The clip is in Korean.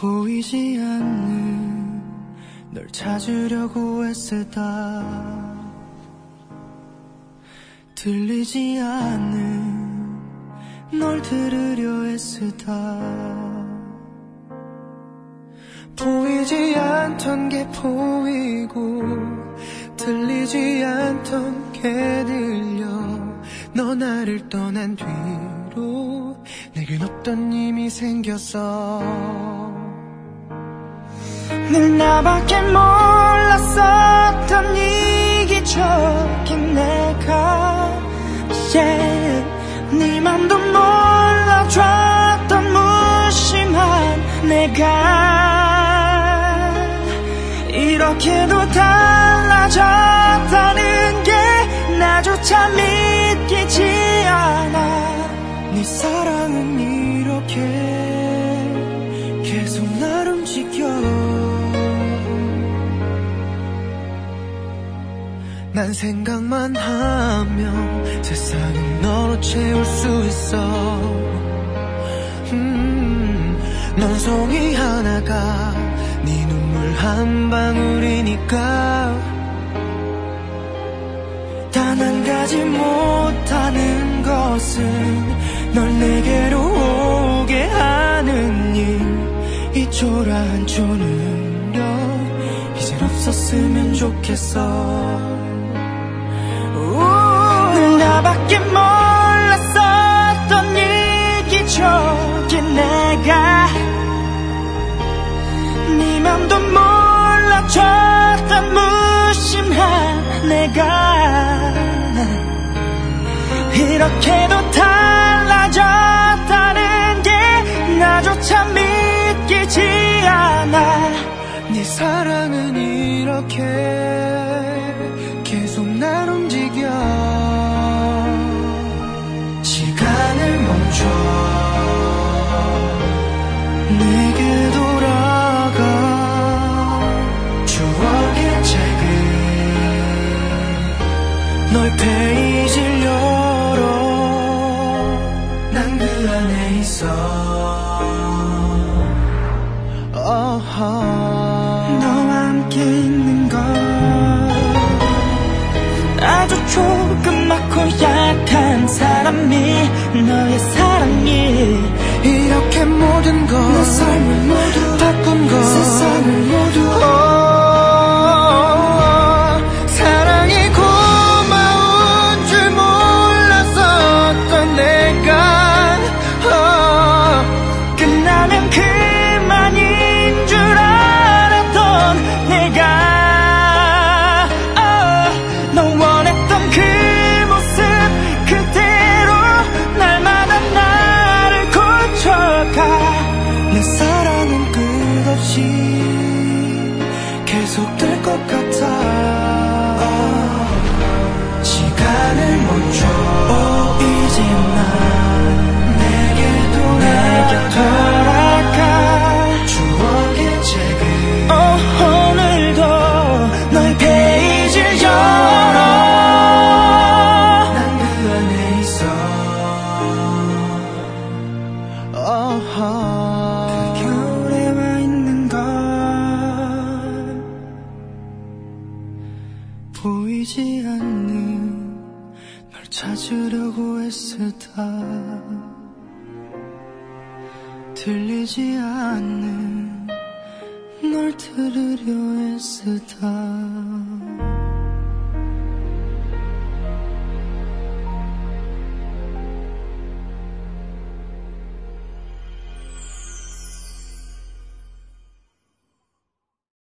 보이지 않는 널 찾으려고 애쓰다. 들리지 않는 널 들으려 애쓰다. 보이지 않던 게 보이고 들리지 않던 게 들려. 너 나를 떠난 뒤로 내겐 없던 힘이 생겼어 늘 나밖에 몰랐었던 이기적인 내가 yeah. 네 맘도 몰라줬던 무심한 내가 이렇게도 달라졌다는 게 나조차 믿기지 않아 네 사랑은 난 생각만 하면 세상은 너로 채울 수 있어. 음, 넌 송이 하나가 네 눈물 한 방울이니까. 단 한 가지 못하는 것은 널 내게로 오게 하는 일. 이 초라한 초능력 이젠 없었으면 좋겠어 밖에 몰랐었던 이기적인 내가 네 맘도 몰라줬던 무심한 내가 이렇게도 달라졌다는 게 나조차 믿기지 않아. 네 사랑은 이렇게 있어 어허. 너와 함께 있는 것 아주 조그맣고 약한 사람이 너의 사 계속될 것 같아. 시간을 멈춰. 어, 이제 난 내게 돌아가. 추억의 책을. 어, 오늘도 너의 페이지를 열어. 난 그 안에 있어. 어허. 않는 널 찾으려고 애쓰다. 들리지 않는 널 들으려 애쓰다